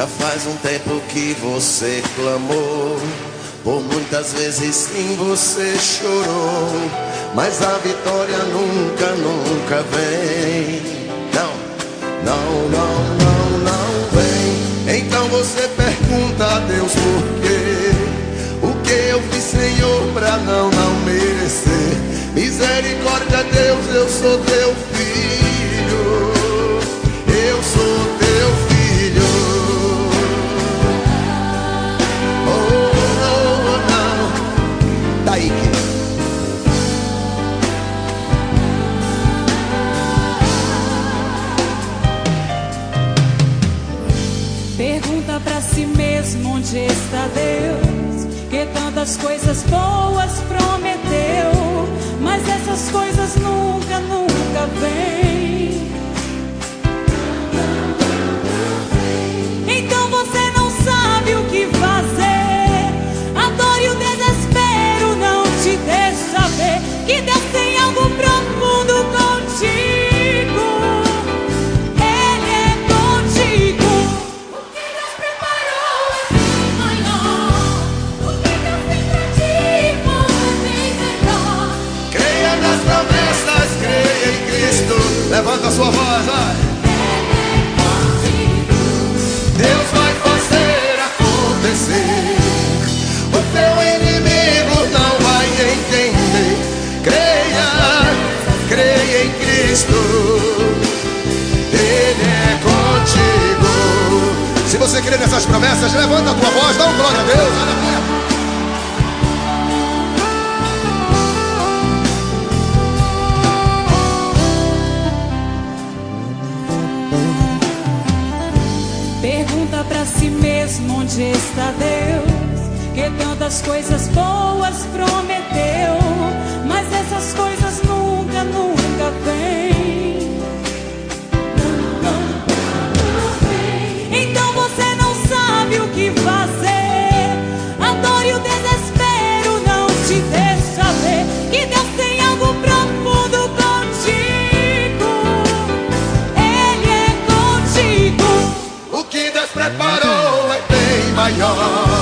Já faz um tempo que você clamou. Por muitas vezes sim você chorou. Mas a vitória nunca, nunca vem. Não, não, não, não, não vem. Então você pergunta a Deus por quê. O que eu fiz, Senhor, pra não, não merecer? Misericórdia, Deus, eu sou Pergunta pra si mesmo onde está Deus, que tantas coisas boas prometeu, mas essas coisas nunca, nunca vêm. Voz, vai. Deus vai fazer acontecer. O teu inimigo não vai entender. Creia, creia em Cristo. Ele é contigo. Se você crê nessas promessas, levanta a tua voz, dá um glória a Deus. Pergunta pra si mesmo onde está Deus, que tantas coisas boas prometeu, preparou é bem maior.